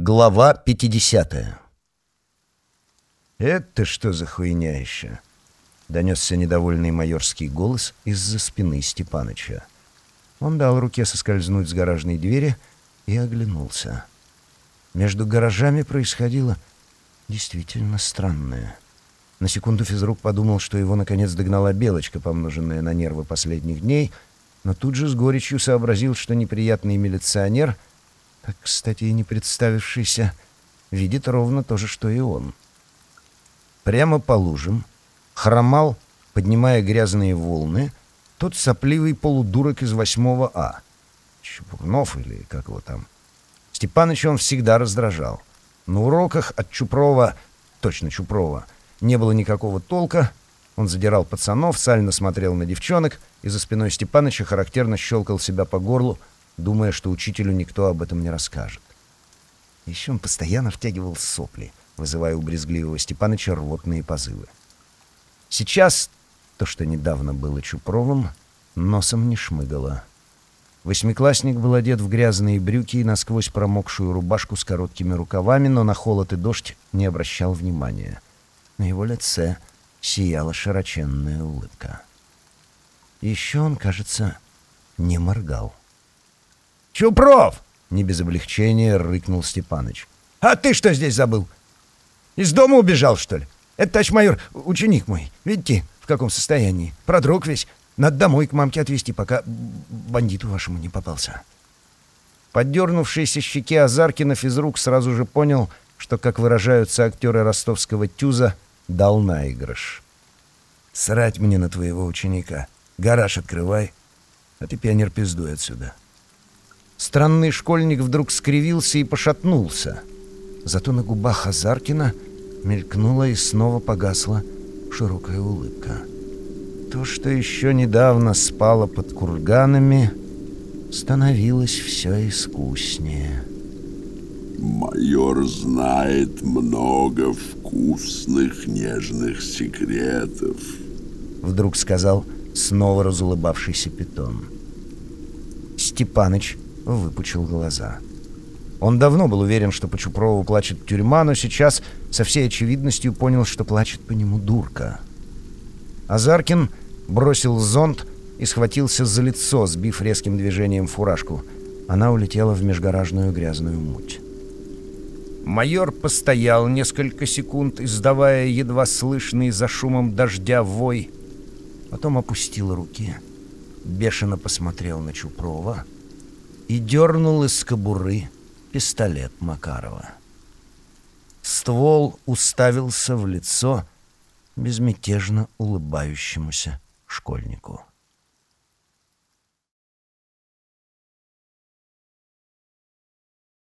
Глава 50 «Это что за хуйня еще?» — донесся недовольный майорский голос из-за спины Степаныча. Он дал руке соскользнуть с гаражной двери и оглянулся. Между гаражами происходило действительно странное. На секунду физрук подумал, что его наконец догнала белочка, помноженная на нервы последних дней, но тут же с горечью сообразил, что неприятный милиционер — так, кстати, и не представившийся, видит ровно то же, что и он. Прямо по лужам хромал, поднимая грязные волны, тот сопливый полудурок из восьмого А. Чупурнов или как его там. Степаныча он всегда раздражал. На уроках от Чупрова, точно Чупрова, не было никакого толка. Он задирал пацанов, сально смотрел на девчонок и за спиной Степаныча характерно щелкал себя по горлу, думая, что учителю никто об этом не расскажет. Еще он постоянно втягивал сопли, вызывая у брезгливого Степаныча рвотные позывы. Сейчас то, что недавно было Чупровым, носом не шмыгало. Восьмиклассник был одет в грязные брюки и насквозь промокшую рубашку с короткими рукавами, но на холод и дождь не обращал внимания. На его лице сияла широченная улыбка. Еще он, кажется, не моргал. «Чупров!» — не без облегчения рыкнул Степаныч. «А ты что здесь забыл? Из дома убежал, что ли? Это, товарищ ученик мой. Видите, в каком состоянии? Продрог весь. Надо домой к мамке отвезти, пока бандиту вашему не попался». Поддернувшийся щеки Азаркина физрук сразу же понял, что, как выражаются актеры ростовского тюза, дал наигрыш. «Срать мне на твоего ученика. Гараж открывай, а ты, пионер, пиздуй отсюда». Странный школьник вдруг скривился и пошатнулся. Зато на губах Азаркина мелькнула и снова погасла широкая улыбка. То, что еще недавно спало под курганами, становилось все искуснее. Майор знает много вкусных, нежных секретов, вдруг сказал снова разулыбавшийся питон. Степаныч выпучил глаза. Он давно был уверен, что по Чупрову плачет тюрьма, но сейчас со всей очевидностью понял, что плачет по нему дурка. Азаркин бросил зонт и схватился за лицо, сбив резким движением фуражку. Она улетела в межгаражную грязную муть. Майор постоял несколько секунд, издавая едва слышный за шумом дождя вой. Потом опустил руки, бешено посмотрел на Чупрова — и дернул из кобуры пистолет Макарова. Ствол уставился в лицо безмятежно улыбающемуся школьнику.